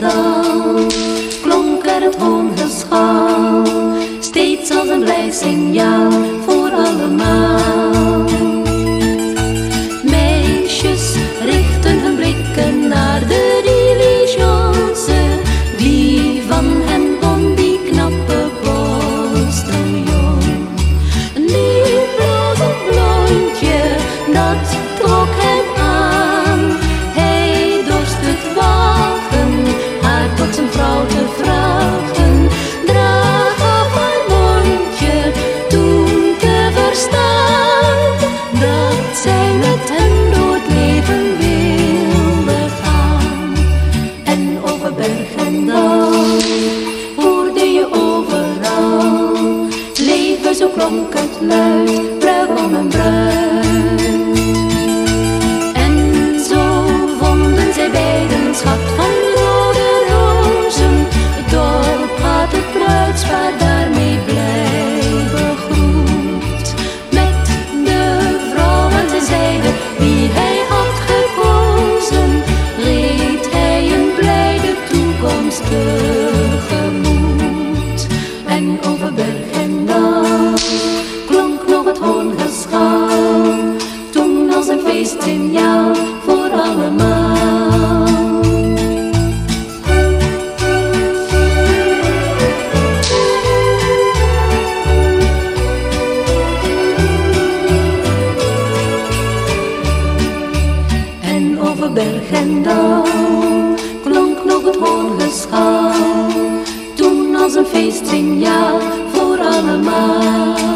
dal klonk er het hoongeschal, steeds als een blij signaal. fleurs, pleurons nos berg en dal klonk nog het hoorgeschal. Toen als een feestsignaal voor allemaal.